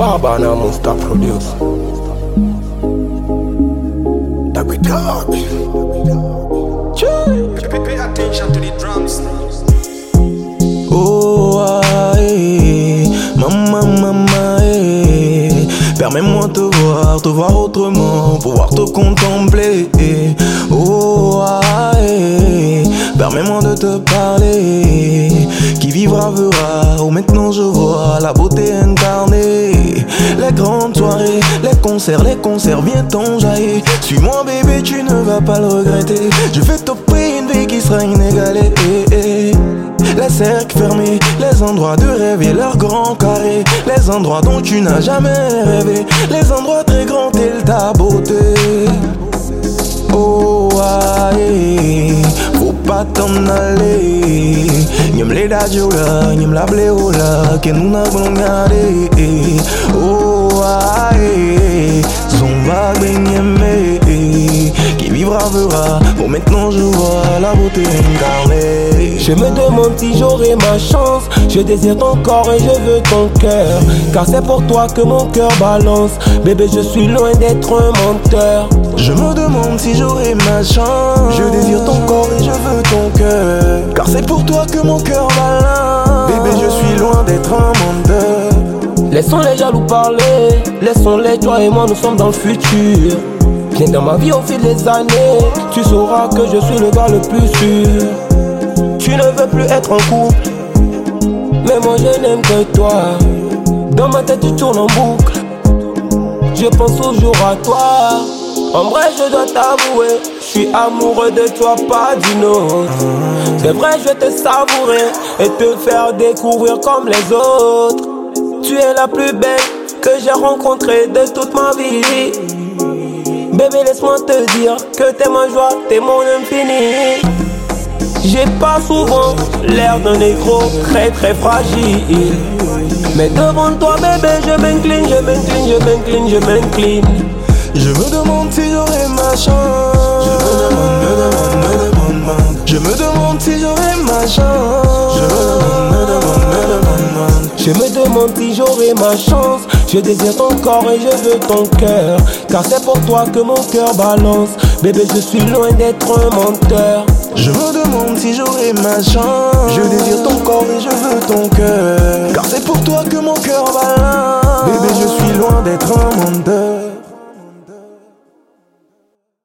Baba na Musta produce. Daggy dog. Pay attention to the drums. Oh, ah, eh, maman, maman, eh. Permets-moi de te voir, te voir autrement, pouvoir te contempler. Oh, ah, eh, permets-moi de te parler. Qui vivra verra, oh maintenant je vois la beauté incarnée. Les concerts, les concerts, viens t'en jaillir. Suis-moi bébé, tu ne vas pas le regretter. Je vais t'offrir une vie qui sera inégalée. Les cercles fermés, les endroits de rêve et leurs grands carrés, les endroits dont tu n'as jamais rêvé, les endroits très grands tels ta beauté. Oh, aïe, faut pas t'en aller. Nyem les dadiola, nyem la bléola, que nous n'avons gardé. Oh, son vague nyemé, qui vivra verra. Bon, maintenant je vois la beauté incarnée. Je me demande si j'aurai ma chance. Je désire ton corps et je veux ton cœur. Car c'est pour toi que mon cœur balance. Bébé, je suis loin d'être un menteur. Je me demande si j'aurai ma chance. Je désire ton corps et je veux ton cœur. Car c'est pour toi que mon cœur balance. Bébé, je suis loin d'être un menteur. Laissons les jaloux parler. Laissons-les, toi et moi, nous sommes dans le futur. Viens dans ma vie au fil des années. Tu sauras que je suis le gars le plus sûr. Tu ne veux plus être en couple. Mais moi, je n'aime que toi. Dans ma tête, tu tournes en boucle. Je pense toujours à toi. En vrai, je dois t'avouer, je suis amoureux de toi, pas d'une autre. C'est vrai, je vais te savourer et te faire découvrir comme les autres. Tu es la plus belle que j'ai rencontrée de toute ma vie. Bébé, laisse-moi te dire que t'es ma joie, t'es mon infini. J'ai pas souvent l'air d'un négro très très fragile. Mais devant toi, bébé, je m'incline, je m'incline, je m'incline, je m'incline. Je me demande si j'aurai ma chance. Je me demande si j'aurai ma chance. Je désire ton corps et je veux ton cœur. Car c'est pour toi que mon cœur balance. Bébé, je suis loin d'être un menteur. Je me demande si j'aurai ma chance. Je désire ton corps et je veux ton cœur. Car c'est pour toi que mon cœur balance. Bébé, je suis loin d'être un menteur.